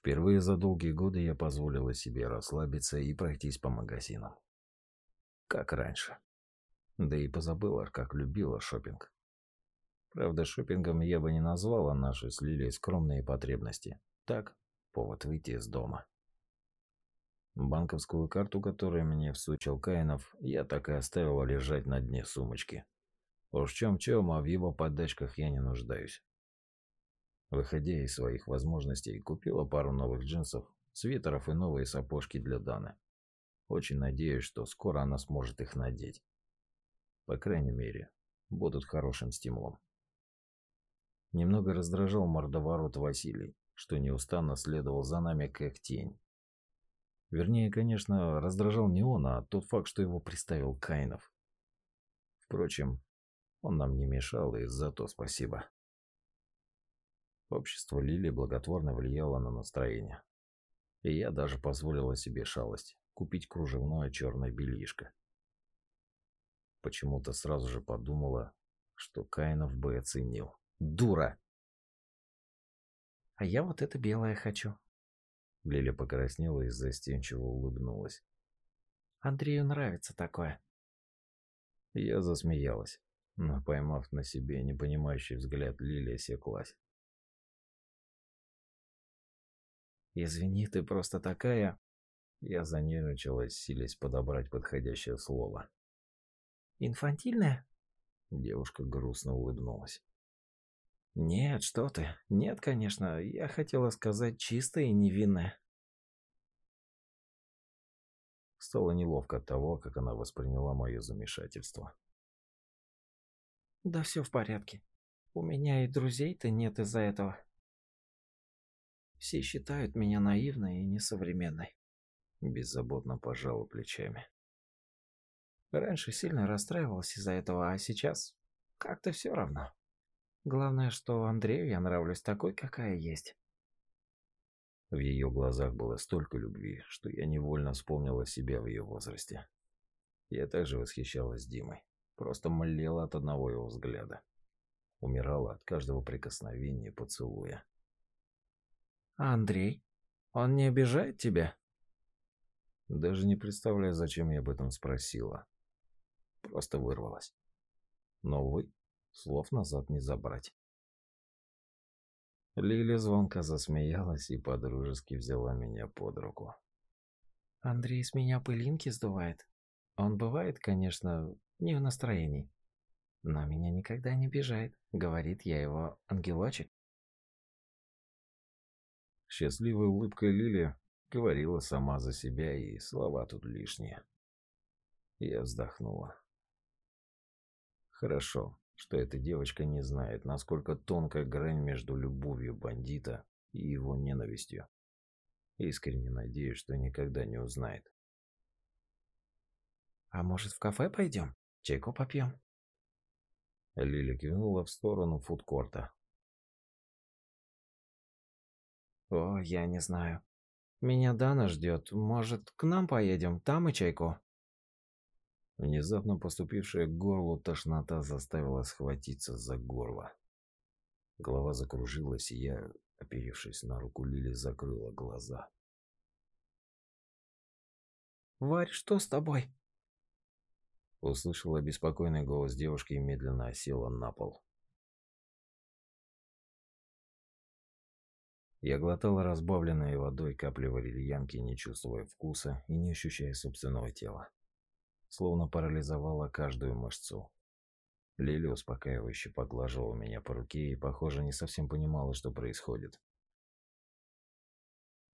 Впервые за долгие годы я позволила себе расслабиться и пройтись по магазинам. Как раньше. Да и позабыла, как любила шопинг. Правда, шопингом я бы не назвала наши с Лилией скромные потребности. Так, повод выйти из дома. Банковскую карту, которую мне всучил Каинов, я так и оставила лежать на дне сумочки. Уж чем-чем, а в его подачках я не нуждаюсь. Выходя из своих возможностей, купила пару новых джинсов, свитеров и новые сапожки для Даны. Очень надеюсь, что скоро она сможет их надеть. По крайней мере, будут хорошим стимулом. Немного раздражал мордоворот Василий, что неустанно следовал за нами как тень. Вернее, конечно, раздражал не он, а тот факт, что его приставил Каинов. Впрочем, он нам не мешал, и за то спасибо. Общество Лили благотворно влияло на настроение. И я даже позволила себе шалость – купить кружевное черное бельишко. Почему-то сразу же подумала, что Каинов бы оценил. Дура! А я вот это белое хочу. Лиля покраснела и застенчиво улыбнулась. Андрею нравится такое. Я засмеялась, но, поймав на себе непонимающий взгляд, Лилия секлась. «Извини, ты просто такая...» Я занервничалась, силясь подобрать подходящее слово. «Инфантильная?» Девушка грустно улыбнулась. «Нет, что ты. Нет, конечно. Я хотела сказать чистая и невинная». Стало неловко от того, как она восприняла мое замешательство. «Да все в порядке. У меня и друзей-то нет из-за этого. Все считают меня наивной и несовременной. Беззаботно пожала плечами. Раньше сильно расстраивалась из-за этого, а сейчас как-то все равно. Главное, что Андрею я нравлюсь такой, какая есть. В ее глазах было столько любви, что я невольно вспомнила себя в ее возрасте. Я также восхищалась Димой, просто молела от одного его взгляда. Умирала от каждого прикосновения поцелуя. А Андрей? Он не обижает тебя? Даже не представляю, зачем я об этом спросила. Просто вырвалась. Но, увы, слов назад не забрать. Лили звонко засмеялась и подружески взяла меня под руку. Андрей с меня пылинки сдувает. Он бывает, конечно, не в настроении. Но меня никогда не обижает. Говорит, я его ангелочек. Счастливая улыбка Лили говорила сама за себя, и слова тут лишние. Я вздохнула. Хорошо, что эта девочка не знает, насколько тонкая грань между любовью бандита и его ненавистью. Искренне надеюсь, что никогда не узнает. «А может, в кафе пойдем? Чайку попьем?» Лиля кивнула в сторону фудкорта, О, я не знаю. Меня Дана ждет. Может, к нам поедем? Там и чайку. Внезапно поступившая к горлу тошнота заставила схватиться за горло. Голова закружилась, и я, оперевшись на руку Лили, закрыла глаза. «Варь, что с тобой?» Услышала беспокойный голос девушки и медленно осела на пол. Я глотал разбавленной водой капли валерьянки, не чувствуя вкуса и не ощущая собственного тела. Словно парализовала каждую мышцу. Лили успокаивающе поглаживала меня по руке и, похоже, не совсем понимала, что происходит.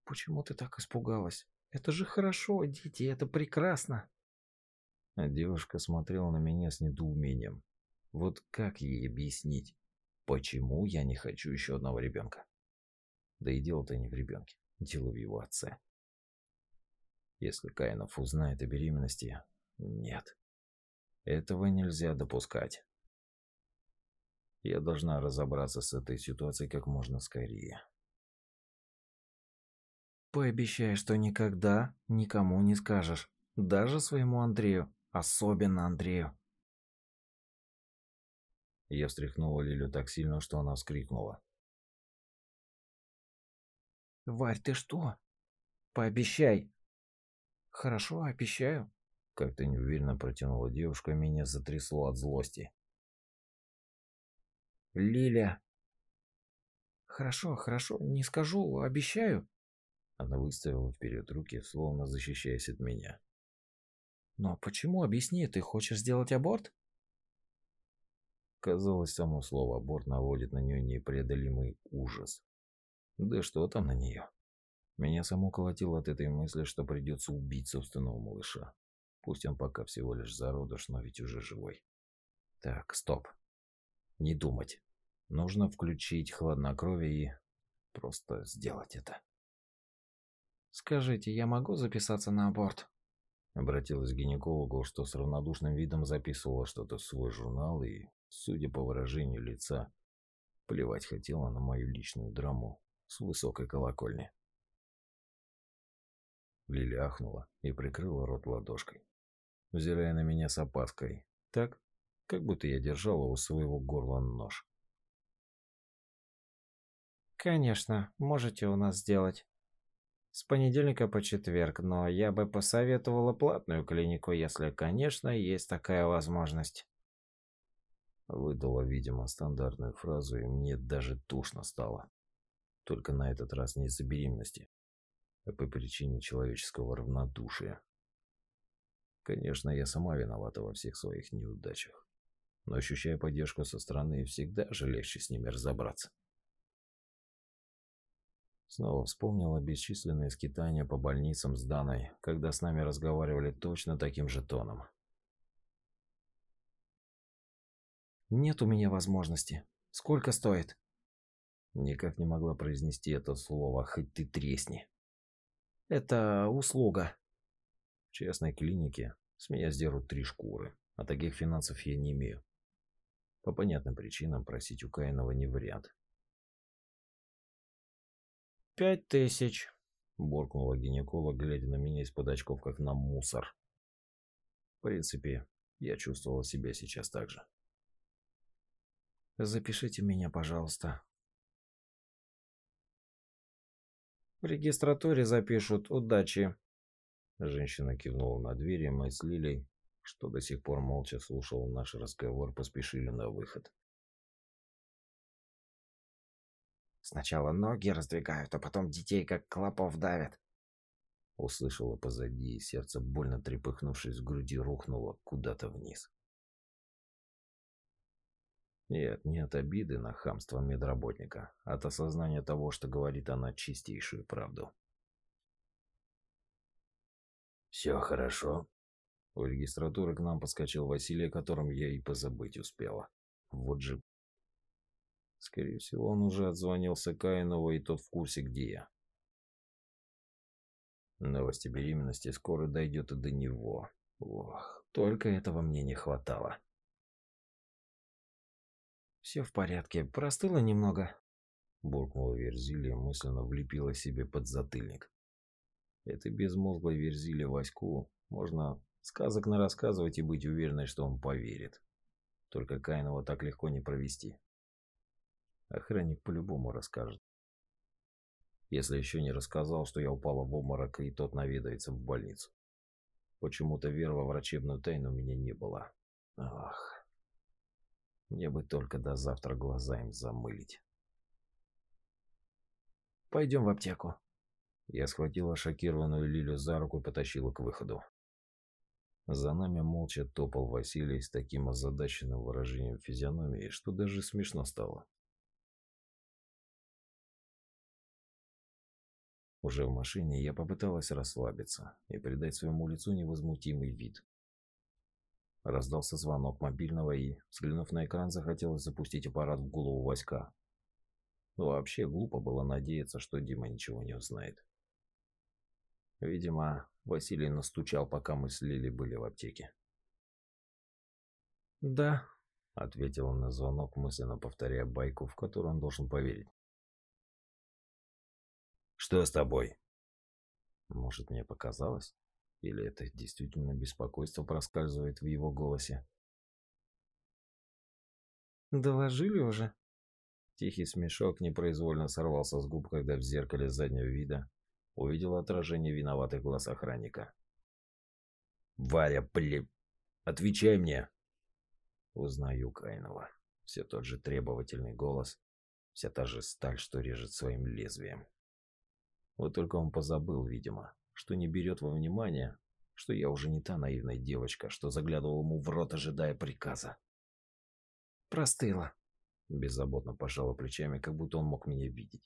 «Почему ты так испугалась? Это же хорошо, дети, это прекрасно!» а Девушка смотрела на меня с недоумением. Вот как ей объяснить, почему я не хочу еще одного ребенка? Да и дело-то не в ребенке, дело в его отце. Если Каинов узнает о беременности, нет. Этого нельзя допускать. Я должна разобраться с этой ситуацией как можно скорее. Пообещай, что никогда никому не скажешь. Даже своему Андрею. Особенно Андрею. Я встряхнула Лилю так сильно, что она вскрикнула. Варь, ты что? Пообещай. Хорошо, обещаю. Как-то неуверенно протянула девушка, меня затрясло от злости. Лиля. Хорошо, хорошо, не скажу, обещаю. Она выставила вперед руки, словно защищаясь от меня. Но почему, объясни, ты хочешь сделать аборт? Казалось, само слово «аборт» наводит на нее непреодолимый ужас. Да что там на нее? Меня само колотило от этой мысли, что придется убить собственного малыша. Пусть он пока всего лишь зародыш, но ведь уже живой. Так, стоп. Не думать. Нужно включить хладнокровие и просто сделать это. «Скажите, я могу записаться на аборт?» Обратилась к гинекологу, что с равнодушным видом записывала что-то в свой журнал и, судя по выражению лица, плевать хотела на мою личную драму с высокой колокольни. Лиля ахнула и прикрыла рот ладошкой, взирая на меня с опаской, так, как будто я держала у своего горла нож. «Конечно, можете у нас сделать. С понедельника по четверг, но я бы посоветовала платную клинику, если, конечно, есть такая возможность». Выдала, видимо, стандартную фразу, и мне даже тушно стало. Только на этот раз не из-за беременности, а по причине человеческого равнодушия. Конечно, я сама виновата во всех своих неудачах. Но ощущая поддержку со стороны, всегда же легче с ними разобраться. Снова вспомнила бесчисленные скитания по больницам с Даной, когда с нами разговаривали точно таким же тоном. «Нет у меня возможности. Сколько стоит?» Никак не могла произнести это слово, хоть ты тресни. «Это услуга». В частной клинике с меня сдерут три шкуры, а таких финансов я не имею. По понятным причинам просить у Каинова не вариант. «Пять тысяч», – буркнула гинеколог, глядя на меня из-под очков, как на мусор. В принципе, я чувствовала себя сейчас так же. «Запишите меня, пожалуйста». «В регистратуре запишут. Удачи». Женщина кивнула на дверь, и мы с Лилей, что до сих пор молча слушал наш разговор, поспешили на выход. Сначала ноги раздвигают, а потом детей как клопов давят. Услышала позади, и сердце, больно трепыхнувшись в груди, рухнуло куда-то вниз. Нет, не от обиды на хамство медработника, а от осознания того, что говорит она чистейшую правду. «Все хорошо?» У регистратуры к нам подскочил Василий, о котором я и позабыть успела. Вот же Скорее всего, он уже отзвонился Каинову, и тот в курсе, где я. Новости беременности скоро дойдет и до него. Ох, только этого мне не хватало. «Все в порядке, простыло немного», – буркнула Верзилия, мысленно влепила себе под затыльник. Это безмозглой Верзиле Ваську можно сказок нарассказывать и быть уверенной, что он поверит. Только Каинова так легко не провести. Охранник по-любому расскажет. Если еще не рассказал, что я упала в обморок, и тот наведается в больницу. Почему-то веры во врачебную тайну у меня не было. Ах, мне бы только до завтра глаза им замылить. Пойдем в аптеку. Я схватила шокированную Лилю за руку и потащила к выходу. За нами молча топал Василий с таким озадаченным выражением физиономии, что даже смешно стало. Уже в машине я попыталась расслабиться и придать своему лицу невозмутимый вид. Раздался звонок мобильного и, взглянув на экран, захотелось запустить аппарат в голову Васька. Но вообще глупо было надеяться, что Дима ничего не узнает. Видимо, Василий настучал, пока мы с Лили были в аптеке. «Да», — ответил он на звонок, мысленно повторяя байку, в которую он должен поверить. Что с тобой? Может, мне показалось? Или это действительно беспокойство проскальзывает в его голосе? Доложили уже? Тихий смешок непроизвольно сорвался с губ, когда в зеркале заднего вида увидел отражение виноватых глаз охранника. «Варя, блин, отвечай мне!» Узнаю Кайнова. Все тот же требовательный голос, вся та же сталь, что режет своим лезвием. Вот только он позабыл, видимо, что не берет во внимание, что я уже не та наивная девочка, что заглядывала ему в рот, ожидая приказа. «Простыла», — беззаботно пожала плечами, как будто он мог меня видеть.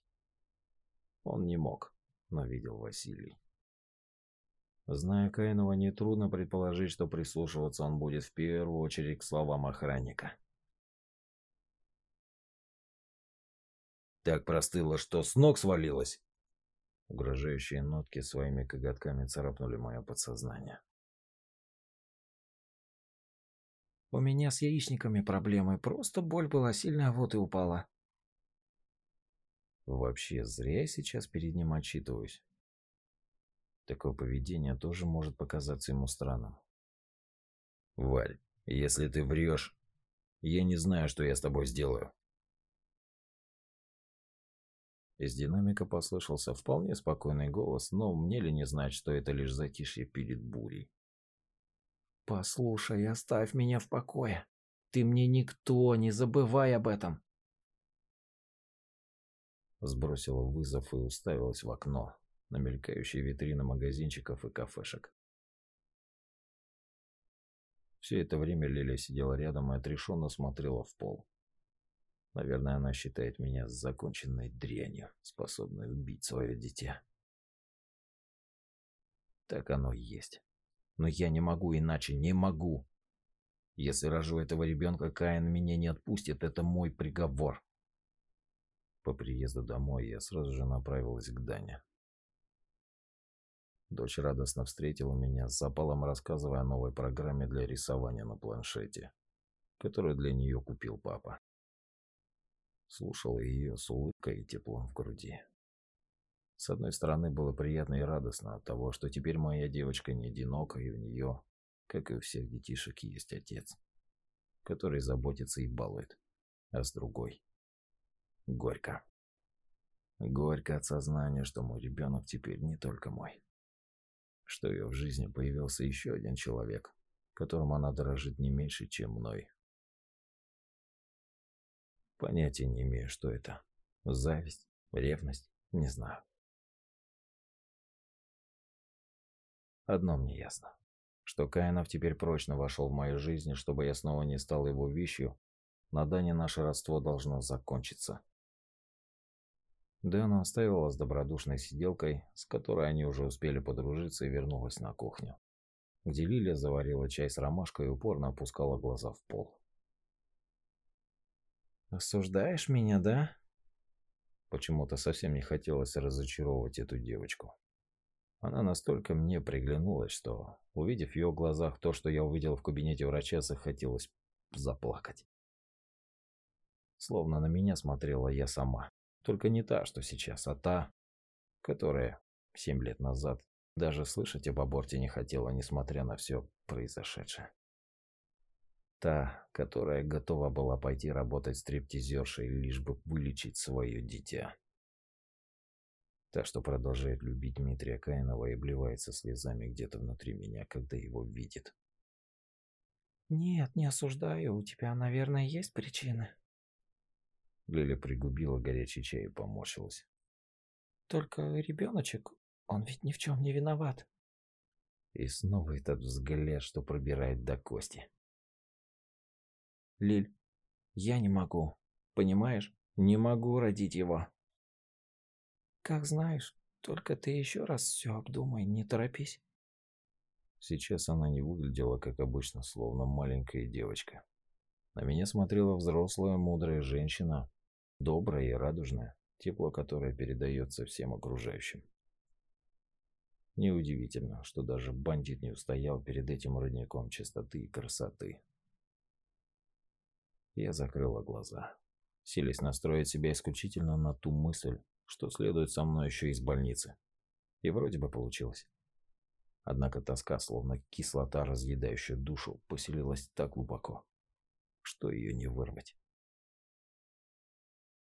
Он не мог, но видел Василий. Зная Каинова, нетрудно предположить, что прислушиваться он будет в первую очередь к словам охранника. Так простыло, что с ног свалилось. Угрожающие нотки своими коготками царапнули мое подсознание. У меня с яичниками проблемы, просто боль была сильная, вот и упала. Вообще, зря я сейчас перед ним отчитываюсь. Такое поведение тоже может показаться ему странным. Валь, если ты врешь, я не знаю, что я с тобой сделаю. Из динамика послышался вполне спокойный голос, но мне ли не знать, что это лишь затишье перед бурей. «Послушай, оставь меня в покое. Ты мне никто, не забывай об этом!» Сбросила вызов и уставилась в окно, на мелькающие витрины магазинчиков и кафешек. Все это время Лиля сидела рядом и отрешенно смотрела в пол. Наверное, она считает меня законченной дрянью, способной убить свое дитя. Так оно и есть. Но я не могу иначе, не могу. Если рожу этого ребенка, Каин меня не отпустит, это мой приговор. По приезду домой я сразу же направилась к Дане. Дочь радостно встретила меня, с запалом рассказывая о новой программе для рисования на планшете, которую для нее купил папа слушал ее с улыбкой и теплом в груди. С одной стороны, было приятно и радостно от того, что теперь моя девочка не одинока, и у нее, как и у всех детишек, есть отец, который заботится и балует. А с другой — горько. Горько от сознания, что мой ребенок теперь не только мой. Что ее в жизни появился еще один человек, которым она дорожит не меньше, чем мной. Понятия не имею, что это. Зависть, ревность, не знаю. Одно мне ясно. Что Каинов теперь прочно вошел в мою жизнь, чтобы я снова не стал его вещью, на Дане наше родство должно закончиться. Дэна оставила с добродушной сиделкой, с которой они уже успели подружиться, и вернулась на кухню, где Лилия заварила чай с ромашкой и упорно опускала глаза в пол. «Осуждаешь меня, да?» Почему-то совсем не хотелось разочаровывать эту девочку. Она настолько мне приглянулась, что, увидев в ее глазах то, что я увидел в кабинете врача, захотелось заплакать. Словно на меня смотрела я сама. Только не та, что сейчас, а та, которая семь лет назад даже слышать об аборте не хотела, несмотря на все произошедшее. Та, которая готова была пойти работать стриптизершей, лишь бы вылечить свое дитя. Та, что продолжает любить Дмитрия Каинова и обливается слезами где-то внутри меня, когда его видит. «Нет, не осуждаю. У тебя, наверное, есть причины». Лиля пригубила горячий чай и поморщилась. «Только ребеночек, он ведь ни в чем не виноват». И снова этот взгляд, что пробирает до кости. Лиль, я не могу. Понимаешь? Не могу родить его. Как знаешь, только ты еще раз все обдумай, не торопись. Сейчас она не выглядела, как обычно, словно маленькая девочка. На меня смотрела взрослая, мудрая женщина, добрая и радужная, тепло которое передается всем окружающим. Неудивительно, что даже бандит не устоял перед этим родником чистоты и красоты. Я закрыла глаза, силясь настроить себя исключительно на ту мысль, что следует со мной еще из больницы. И вроде бы получилось. Однако тоска, словно кислота, разъедающая душу, поселилась так глубоко, что ее не вырвать.